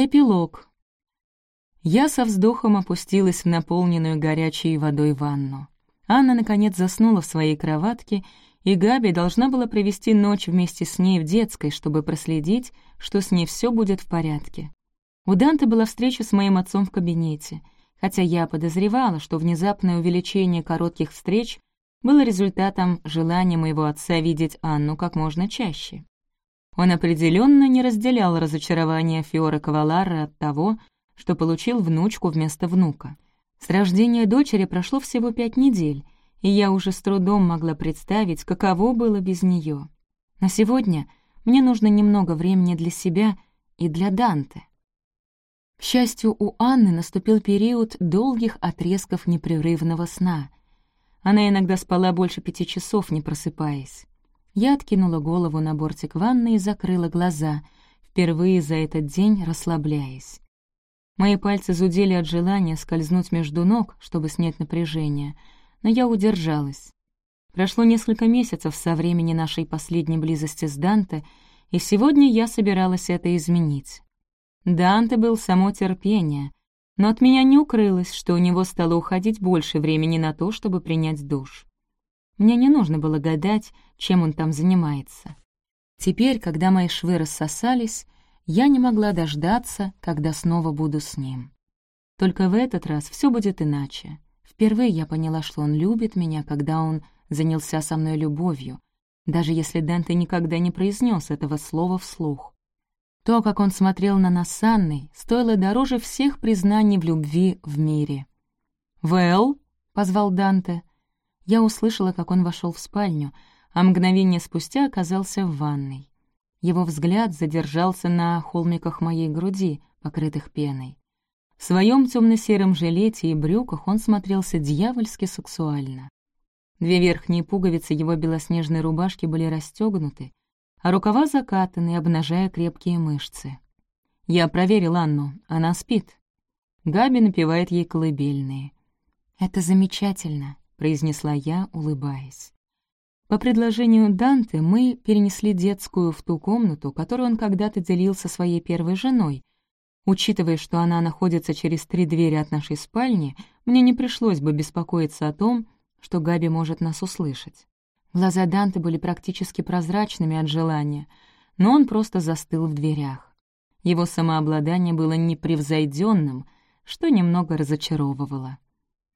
Эпилог. Я со вздохом опустилась в наполненную горячей водой ванну. Анна, наконец, заснула в своей кроватке, и Габи должна была провести ночь вместе с ней в детской, чтобы проследить, что с ней все будет в порядке. У Данте была встреча с моим отцом в кабинете, хотя я подозревала, что внезапное увеличение коротких встреч было результатом желания моего отца видеть Анну как можно чаще. Он определенно не разделял разочарование Фиора Кавалара от того, что получил внучку вместо внука. С рождения дочери прошло всего пять недель, и я уже с трудом могла представить, каково было без нее. Но сегодня мне нужно немного времени для себя и для Данте. К счастью, у Анны наступил период долгих отрезков непрерывного сна. Она иногда спала больше пяти часов, не просыпаясь. Я откинула голову на бортик ванны и закрыла глаза, впервые за этот день расслабляясь. Мои пальцы зудели от желания скользнуть между ног, чтобы снять напряжение, но я удержалась. Прошло несколько месяцев со времени нашей последней близости с Данте, и сегодня я собиралась это изменить. Данте был само терпение, но от меня не укрылось, что у него стало уходить больше времени на то, чтобы принять душ. Мне не нужно было гадать, чем он там занимается. Теперь, когда мои швы рассосались, я не могла дождаться, когда снова буду с ним. Только в этот раз все будет иначе. Впервые я поняла, что он любит меня, когда он занялся со мной любовью, даже если Данте никогда не произнес этого слова вслух. То, как он смотрел на нас с Анной, стоило дороже всех признаний в любви в мире. «Вэл?» — позвал Данте. Я услышала, как он вошел в спальню, а мгновение спустя оказался в ванной. Его взгляд задержался на холмиках моей груди, покрытых пеной. В своем темно-сером жилете и брюках он смотрелся дьявольски сексуально. Две верхние пуговицы его белоснежной рубашки были расстегнуты, а рукава закатаны, обнажая крепкие мышцы. Я проверил Анну, она спит. Габи напевает ей колыбельные. «Это замечательно», произнесла я, улыбаясь. По предложению Данте мы перенесли детскую в ту комнату, которую он когда-то делил со своей первой женой. Учитывая, что она находится через три двери от нашей спальни, мне не пришлось бы беспокоиться о том, что Габи может нас услышать. Глаза Данте были практически прозрачными от желания, но он просто застыл в дверях. Его самообладание было непревзойденным, что немного разочаровывало.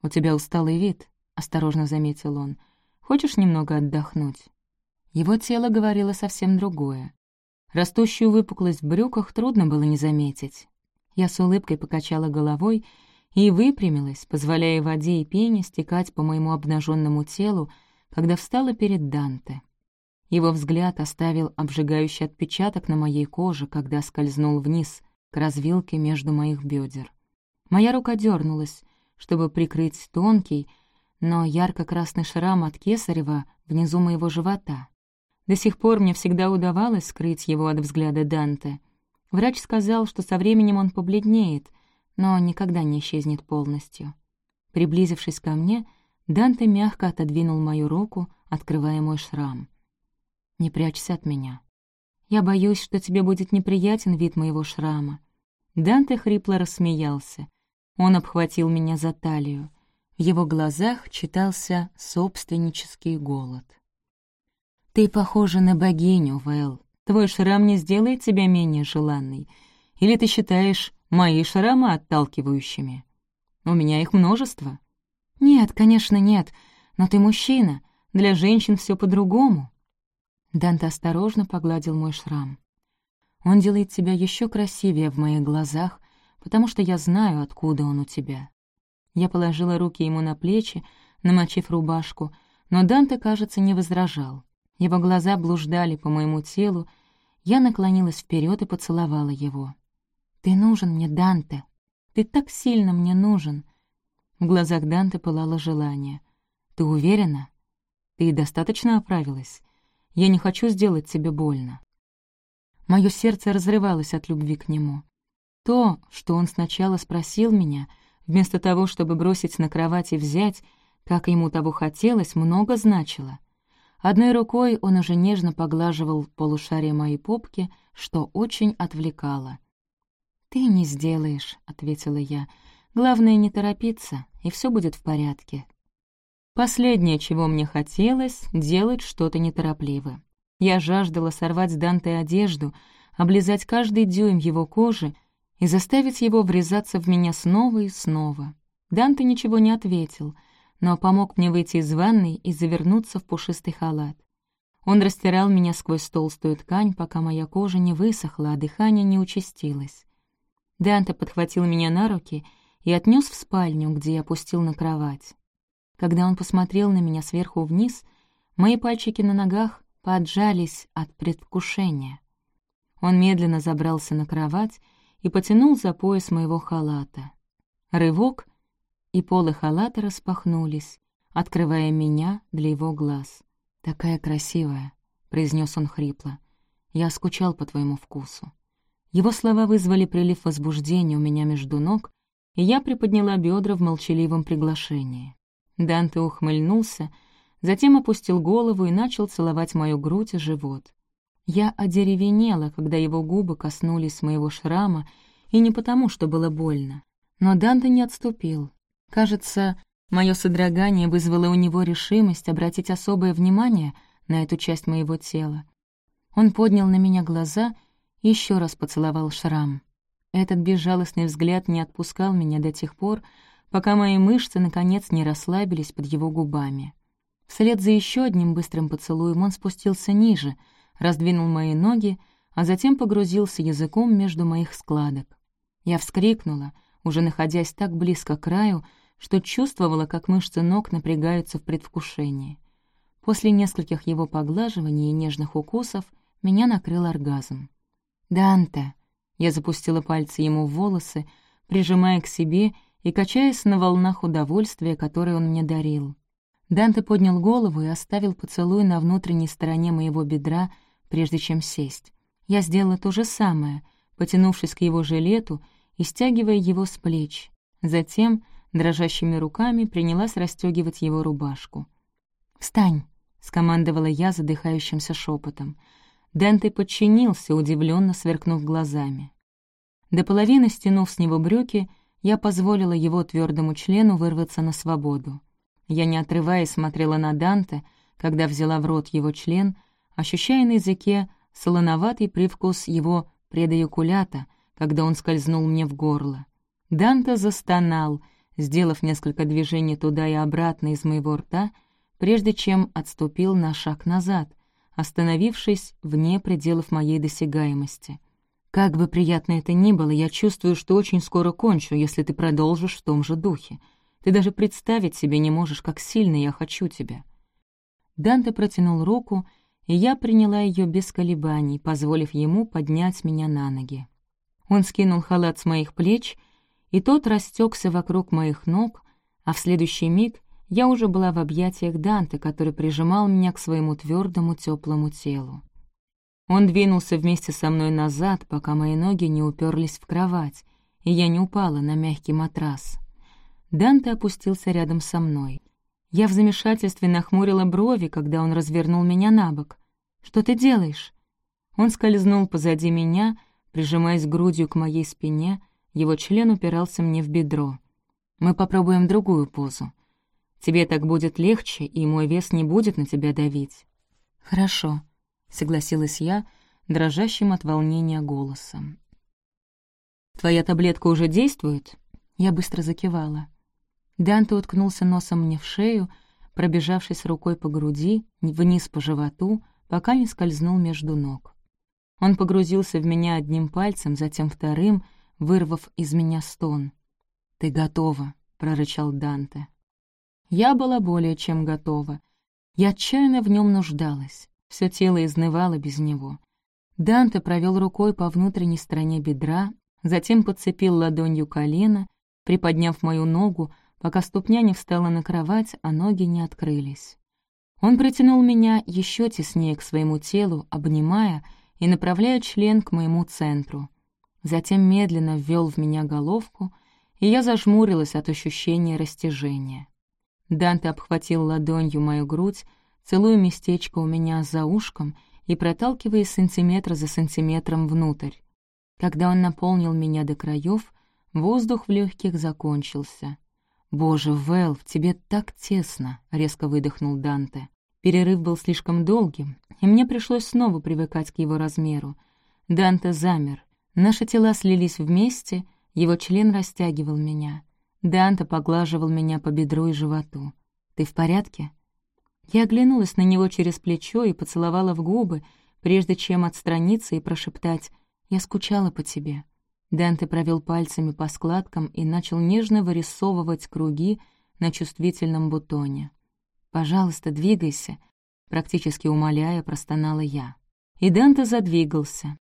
«У тебя усталый вид», — осторожно заметил он. «Хочешь немного отдохнуть?» Его тело говорило совсем другое. Растущую выпуклость в брюках трудно было не заметить. Я с улыбкой покачала головой и выпрямилась, позволяя воде и пене стекать по моему обнаженному телу, когда встала перед Данте. Его взгляд оставил обжигающий отпечаток на моей коже, когда скользнул вниз, к развилке между моих бедер. Моя рука дернулась, чтобы прикрыть тонкий, но ярко-красный шрам от кесарева внизу моего живота. До сих пор мне всегда удавалось скрыть его от взгляда Данте. Врач сказал, что со временем он побледнеет, но никогда не исчезнет полностью. Приблизившись ко мне, Данте мягко отодвинул мою руку, открывая мой шрам. «Не прячься от меня. Я боюсь, что тебе будет неприятен вид моего шрама». Данте хрипло рассмеялся. Он обхватил меня за талию. В его глазах читался собственнический голод. «Ты похожа на богиню, Вэл. Твой шрам не сделает тебя менее желанной. Или ты считаешь мои шрамы отталкивающими? У меня их множество». «Нет, конечно, нет. Но ты мужчина. Для женщин все по-другому». Данте осторожно погладил мой шрам. «Он делает тебя еще красивее в моих глазах, потому что я знаю, откуда он у тебя. Я положила руки ему на плечи, намочив рубашку, но Данте, кажется, не возражал. Его глаза блуждали по моему телу, я наклонилась вперед и поцеловала его. «Ты нужен мне, Данте! Ты так сильно мне нужен!» В глазах Данте пылало желание. «Ты уверена? Ты достаточно оправилась? Я не хочу сделать тебе больно». Моё сердце разрывалось от любви к нему. То, что он сначала спросил меня — Вместо того, чтобы бросить на кровать и взять, как ему того хотелось, много значило. Одной рукой он уже нежно поглаживал полушарие моей попки, что очень отвлекало. «Ты не сделаешь», — ответила я. «Главное, не торопиться, и все будет в порядке». Последнее, чего мне хотелось, — делать что-то неторопливо. Я жаждала сорвать с Данте одежду, облизать каждый дюйм его кожи и заставить его врезаться в меня снова и снова. Данте ничего не ответил, но помог мне выйти из ванной и завернуться в пушистый халат. Он растирал меня сквозь толстую ткань, пока моя кожа не высохла, а дыхание не участилось. Данте подхватил меня на руки и отнес в спальню, где опустил на кровать. Когда он посмотрел на меня сверху вниз, мои пальчики на ногах поджались от предвкушения. Он медленно забрался на кровать и потянул за пояс моего халата. Рывок, и полы халата распахнулись, открывая меня для его глаз. «Такая красивая», — произнес он хрипло. «Я скучал по твоему вкусу». Его слова вызвали прилив возбуждения у меня между ног, и я приподняла бедра в молчаливом приглашении. Данте ухмыльнулся, затем опустил голову и начал целовать мою грудь и живот. Я одеревенела, когда его губы коснулись моего шрама, и не потому, что было больно. Но Данте не отступил. Кажется, мое содрогание вызвало у него решимость обратить особое внимание на эту часть моего тела. Он поднял на меня глаза и еще раз поцеловал шрам. Этот безжалостный взгляд не отпускал меня до тех пор, пока мои мышцы, наконец, не расслабились под его губами. Вслед за еще одним быстрым поцелуем он спустился ниже, раздвинул мои ноги, а затем погрузился языком между моих складок. Я вскрикнула, уже находясь так близко к краю, что чувствовала, как мышцы ног напрягаются в предвкушении. После нескольких его поглаживаний и нежных укусов меня накрыл оргазм. «Данте!» Я запустила пальцы ему в волосы, прижимая к себе и качаясь на волнах удовольствия, которое он мне дарил. Данте поднял голову и оставил поцелуй на внутренней стороне моего бедра, прежде чем сесть. Я сделала то же самое, потянувшись к его жилету и стягивая его с плеч. Затем, дрожащими руками, принялась расстегивать его рубашку. «Встань!» — скомандовала я задыхающимся шепотом. Данте подчинился, удивленно сверкнув глазами. До половины стянув с него брюки, я позволила его твердому члену вырваться на свободу. Я, не отрываясь, смотрела на Данте, когда взяла в рот его член, ощущая на языке солоноватый привкус его предоякулята, когда он скользнул мне в горло. Данте застонал, сделав несколько движений туда и обратно из моего рта, прежде чем отступил на шаг назад, остановившись вне пределов моей досягаемости — как бы приятно это ни было, я чувствую, что очень скоро кончу, если ты продолжишь в том же духе. Ты даже представить себе не можешь, как сильно я хочу тебя». Данте протянул руку, и я приняла ее без колебаний, позволив ему поднять меня на ноги. Он скинул халат с моих плеч, и тот растекся вокруг моих ног, а в следующий миг я уже была в объятиях Данте, который прижимал меня к своему твердому теплому телу. Он двинулся вместе со мной назад, пока мои ноги не уперлись в кровать, и я не упала на мягкий матрас. Данте опустился рядом со мной. Я в замешательстве нахмурила брови, когда он развернул меня на бок. «Что ты делаешь?» Он скользнул позади меня, прижимаясь грудью к моей спине, его член упирался мне в бедро. «Мы попробуем другую позу. Тебе так будет легче, и мой вес не будет на тебя давить». «Хорошо», согласилась я, дрожащим от волнения голосом. «Твоя таблетка уже действует?» Я быстро закивала. Данте уткнулся носом мне в шею, пробежавшись рукой по груди, вниз по животу, пока не скользнул между ног. Он погрузился в меня одним пальцем, затем вторым, вырвав из меня стон. «Ты готова», — прорычал Данте. Я была более чем готова. Я отчаянно в нем нуждалась. Все тело изнывало без него. Данте провел рукой по внутренней стороне бедра, затем подцепил ладонью колено, приподняв мою ногу, пока ступня не встала на кровать, а ноги не открылись. Он притянул меня еще теснее к своему телу, обнимая и направляя член к моему центру. Затем медленно ввел в меня головку, и я зажмурилась от ощущения растяжения. Данте обхватил ладонью мою грудь, целуя местечко у меня за ушком и проталкиваясь сантиметр за сантиметром внутрь. Когда он наполнил меня до краев, воздух в легких закончился. «Боже, Вэл, тебе так тесно!» — резко выдохнул Данте. Перерыв был слишком долгим, и мне пришлось снова привыкать к его размеру. Данте замер. Наши тела слились вместе, его член растягивал меня. Данте поглаживал меня по бедру и животу. «Ты в порядке?» Я оглянулась на него через плечо и поцеловала в губы, прежде чем отстраниться и прошептать «Я скучала по тебе». Данте провел пальцами по складкам и начал нежно вырисовывать круги на чувствительном бутоне. «Пожалуйста, двигайся», — практически умоляя, простонала я. И Данте задвигался.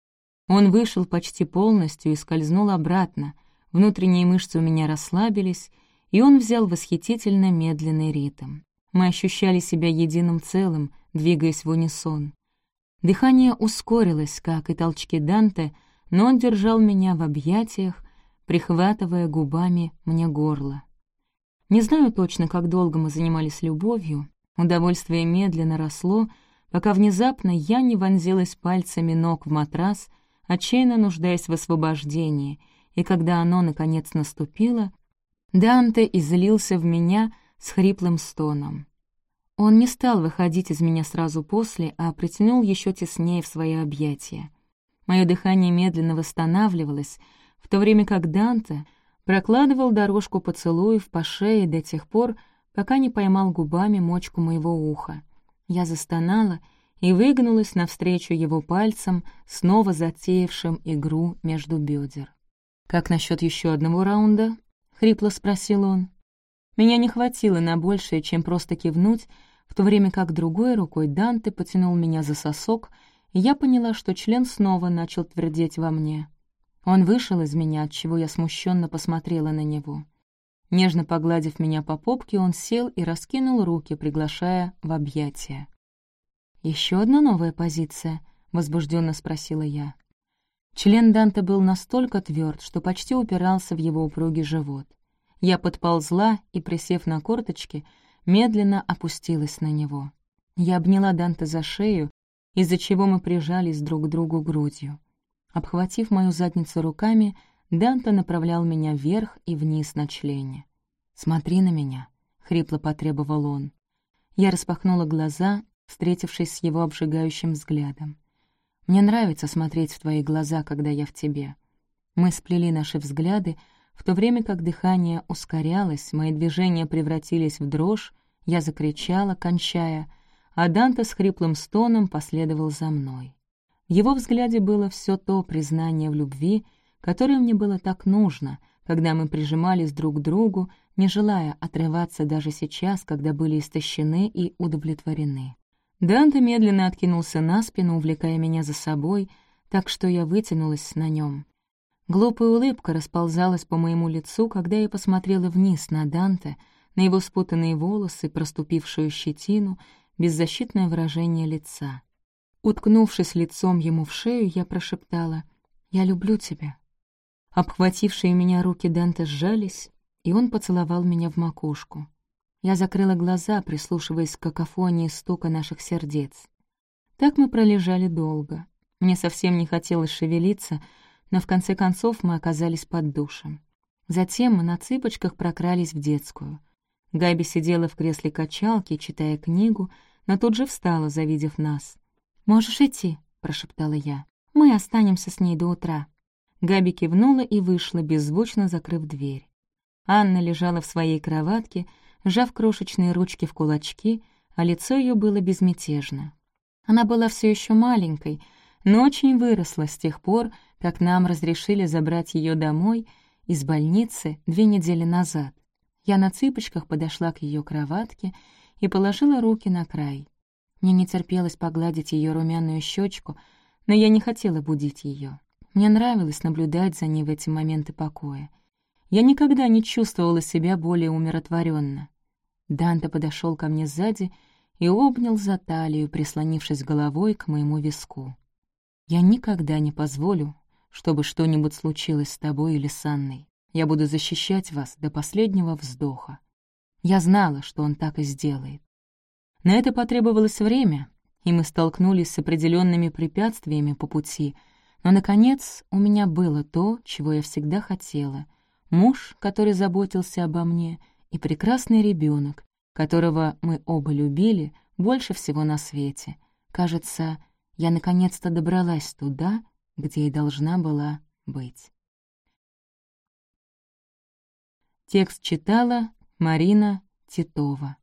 Он вышел почти полностью и скользнул обратно. Внутренние мышцы у меня расслабились, и он взял восхитительно медленный ритм. Мы ощущали себя единым целым, двигаясь в унисон. Дыхание ускорилось, как и толчки Данте, но он держал меня в объятиях, прихватывая губами мне горло. Не знаю точно, как долго мы занимались любовью. Удовольствие медленно росло, пока внезапно я не вонзилась пальцами ног в матрас, отчаянно нуждаясь в освобождении, и когда оно, наконец, наступило, Данте излился в меня с хриплым стоном. Он не стал выходить из меня сразу после, а притянул еще теснее в свои объятия. Мое дыхание медленно восстанавливалось, в то время как Данте прокладывал дорожку поцелуев по шее до тех пор, пока не поймал губами мочку моего уха. Я застонала и выгнулась навстречу его пальцам, снова затеявшим игру между бедер. «Как насчет еще одного раунда?» — хрипло спросил он. Меня не хватило на большее, чем просто кивнуть, в то время как другой рукой Данте потянул меня за сосок, и я поняла, что член снова начал твердеть во мне. Он вышел из меня, от чего я смущенно посмотрела на него. Нежно погладив меня по попке, он сел и раскинул руки, приглашая в объятия. Еще одна новая позиция?» — возбужденно спросила я. Член Данте был настолько тверд, что почти упирался в его упругий живот. Я подползла и, присев на корточки, медленно опустилась на него. Я обняла Данте за шею, из-за чего мы прижались друг к другу грудью. Обхватив мою задницу руками, Данте направлял меня вверх и вниз на члене. «Смотри на меня», — хрипло потребовал он. Я распахнула глаза, встретившись с его обжигающим взглядом. «Мне нравится смотреть в твои глаза, когда я в тебе». Мы сплели наши взгляды, в то время как дыхание ускорялось, мои движения превратились в дрожь, я закричала, кончая, а Данте с хриплым стоном последовал за мной. В его взгляде было все то признание в любви, которое мне было так нужно, когда мы прижимались друг к другу, не желая отрываться даже сейчас, когда были истощены и удовлетворены. Данте медленно откинулся на спину, увлекая меня за собой, так что я вытянулась на нем. Глупая улыбка расползалась по моему лицу, когда я посмотрела вниз на Данте, на его спутанные волосы, проступившую щетину, беззащитное выражение лица. Уткнувшись лицом ему в шею, я прошептала «Я люблю тебя». Обхватившие меня руки Данте сжались, и он поцеловал меня в макушку. Я закрыла глаза, прислушиваясь к какофонии стука наших сердец. Так мы пролежали долго. Мне совсем не хотелось шевелиться, но в конце концов мы оказались под душем. Затем мы на цыпочках прокрались в детскую. Габи сидела в кресле качалки, читая книгу, но тут же встала, завидев нас. «Можешь идти», — прошептала я. «Мы останемся с ней до утра». Габи кивнула и вышла, беззвучно закрыв дверь. Анна лежала в своей кроватке, сжав крошечные ручки в кулачки, а лицо ее было безмятежно. Она была все еще маленькой, но очень выросла с тех пор, как нам разрешили забрать ее домой из больницы две недели назад. Я на цыпочках подошла к ее кроватке и положила руки на край. Мне не терпелось погладить ее румяную щечку, но я не хотела будить ее. Мне нравилось наблюдать за ней в эти моменты покоя. Я никогда не чувствовала себя более умиротворенно. Данте подошел ко мне сзади и обнял за талию, прислонившись головой к моему виску. «Я никогда не позволю, чтобы что-нибудь случилось с тобой или с Анной. Я буду защищать вас до последнего вздоха». Я знала, что он так и сделает. На это потребовалось время, и мы столкнулись с определенными препятствиями по пути, Но, наконец, у меня было то, чего я всегда хотела. Муж, который заботился обо мне, и прекрасный ребенок, которого мы оба любили больше всего на свете. Кажется, я наконец-то добралась туда, где и должна была быть. Текст читала Марина Титова.